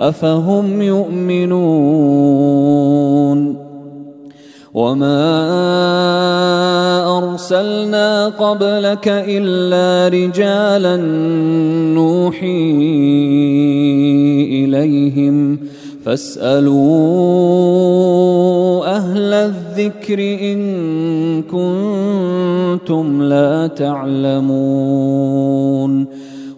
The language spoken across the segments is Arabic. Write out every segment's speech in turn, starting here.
أفهم يؤمنون وما أرسلنا قبلك إلا رجالا نوحي إليهم فاسألوا أهل الذكر إن كنتم لا تعلمون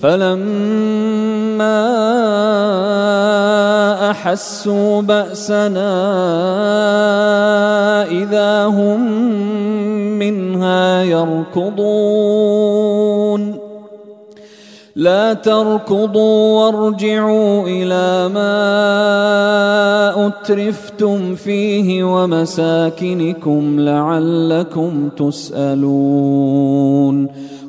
فلما أحسوا بأسنا إذا هم منها يركضون. لا تركضوا وارجعوا إلى ما أترفتم فيه ومساكنكم لعلكم تسألون.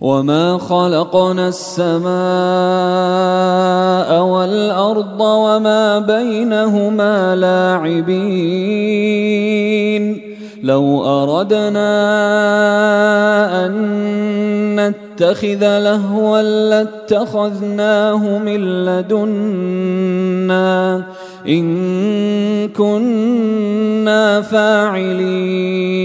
وما خلقنا السماء والارض وما بينهما لاعبين لو اردنا ان نتخذ لهوا لاتخذناه من لدنا ان كنا فاعلين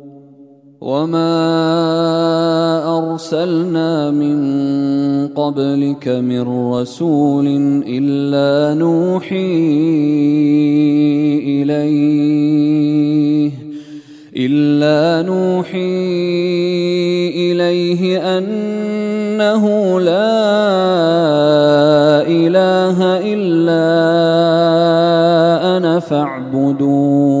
وما ارسلنا من قبلك من رسول الا نوحي اليه الا نوحي اليه انه لا اله الا أنا فاعبدون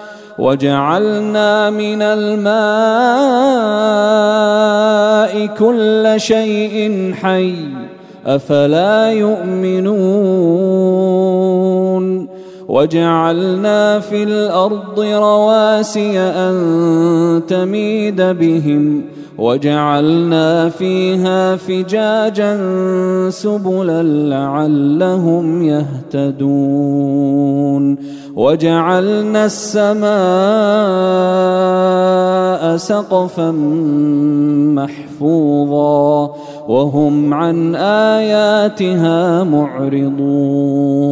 وجعلنا من الماء كل شيء حي أفلا يؤمنون وجعلنا في الأرض رواسي أن تميد بهم وجعلنا فيها فجاجا سبلا لعلهم يهتدون. وجعلنا السماء سقفا محفوظا. وهم عن آياتها معرضون.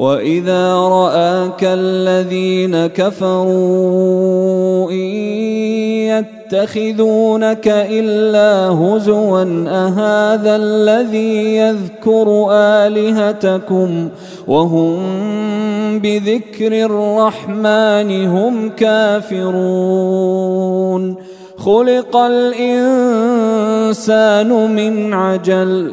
واذا راك الذين كفروا ان يتخذونك الا هزوا اهذا الذي يذكر الهتكم وهم بذكر الرحمن هم كافرون خلق الانسان من عجل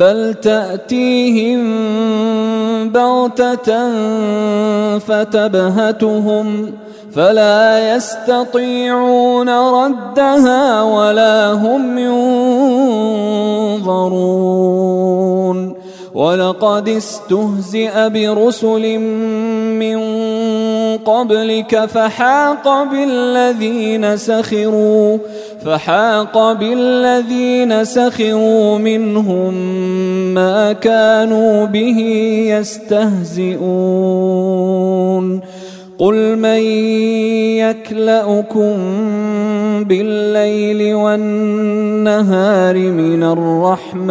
بل تأتيهم بغتة فتبهتهم فلا يستطيعون ردها ولا هم ينظرون. ولقد استهزئ برسل من قبلك فحاق بالذين سخروا فحاق بالذين سخروا منهم ما كانوا به يستهزئون. قل من يكلأكم بالليل والنهار من الرحمن؟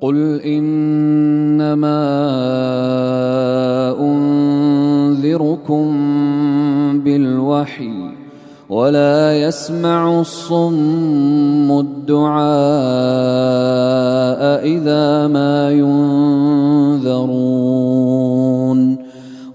قل إنما أنذركم بالوحي ولا يسمع الصم الدعاء إذا ما ينذرون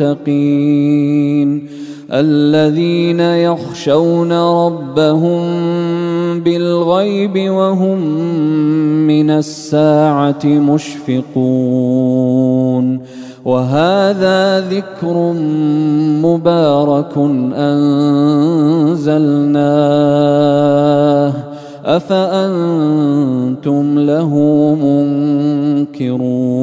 المتقين الذين يخشون ربهم بالغيب وهم من الساعة مشفقون وهذا ذكر مبارك أنزلناه أفأنتم له منكرون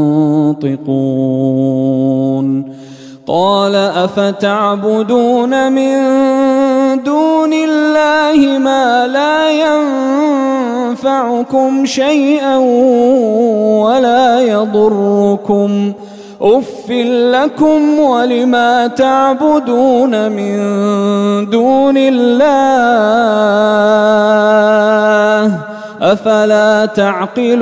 ينطقون. قال أفتعبدون من دون الله ما لا ينفعكم شيئا ولا يضركم. اف لكم ولما تعبدون من دون الله افلا تعقلون.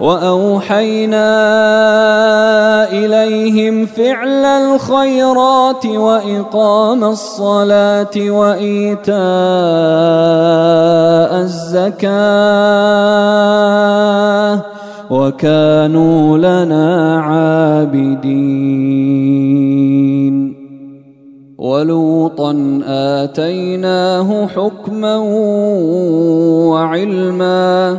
وأوحينا إليهم فعل الخيرات وإقام الصلاة وإيتاء الزكاة وكانوا لنا عابدين. ولوطا آتيناه حكما وعلما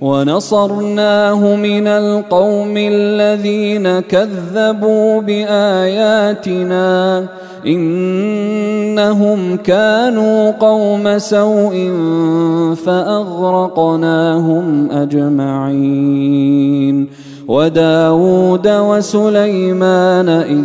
ونصرناه من القوم الذين كذبوا بآياتنا إنهم كانوا قوم سوء فأغرقناهم أجمعين. وداود وسليمان إذ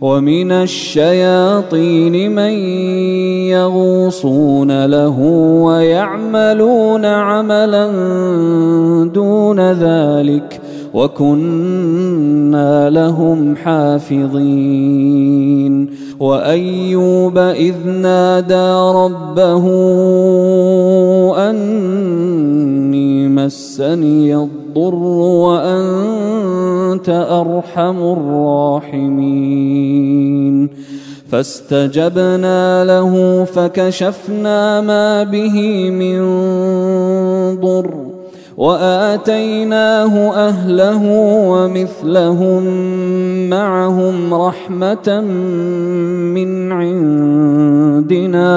ومن الشياطين من يغوصون له ويعملون عملا دون ذلك وكنا لهم حافظين. وأيوب إذ نادى ربه اني مسني الضر وأنت أرحم الراحمين. فاستجبنا له فكشفنا ما به من ضر وآتيناه أهله ومثلهم معهم رحمة من عندنا.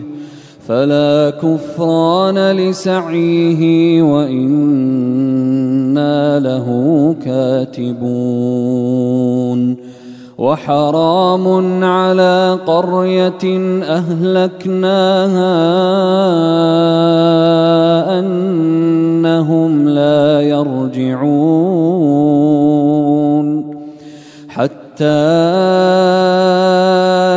فلا كفران لسعيه وإنا له كاتبون وحرام على قرية أهلكناها أنهم لا يرجعون حتى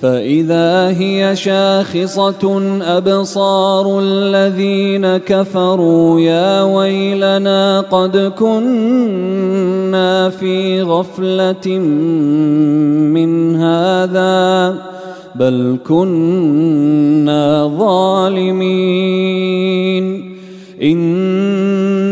فإذا هي شاخصة أبصار الذين كفروا يا ويلنا قد كنا في غفلة من هذا بل كنا ظالمين.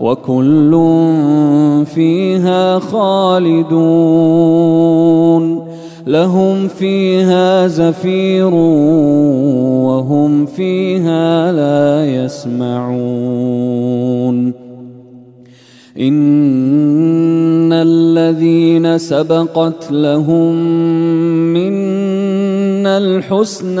وكل فيها خالدون. لهم فيها زفير وهم فيها لا يسمعون. إن الذين سبقت لهم منا الحسنى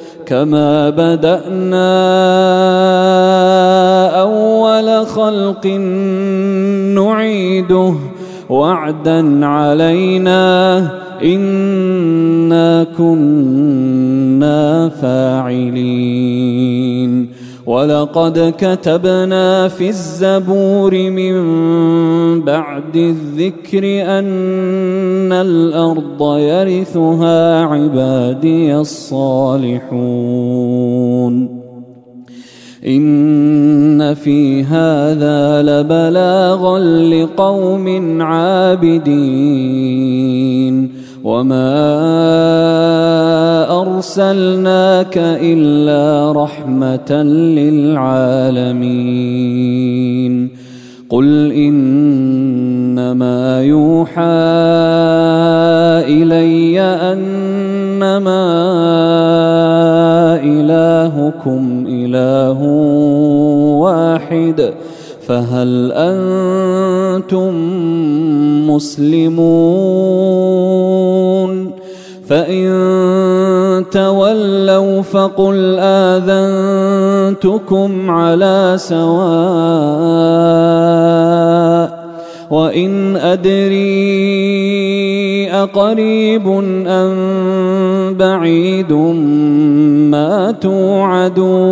كما بدأنا أول خلق نعيده وعدا علينا إنا كنا فاعلين ولقد كتبنا في الزبور من بعد الذكر أن الأرض يرثها عبادي الصالحون إن في هذا لبلاغا لقوم عابدين وما أرسلناك إلا رحمة للعالمين قل إنما يوحى إلي أنما إلهكم إله واحد فهل أنتم مسلمون؟ فإن تولوا فقل آذنتكم على سواء وإن أدري أقريب أم بعيد ما توعدون.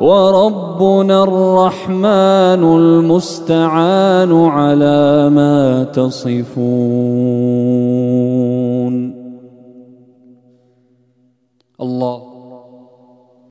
وربنا الرحمن المستعان على ما تصفون. الله